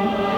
Amen.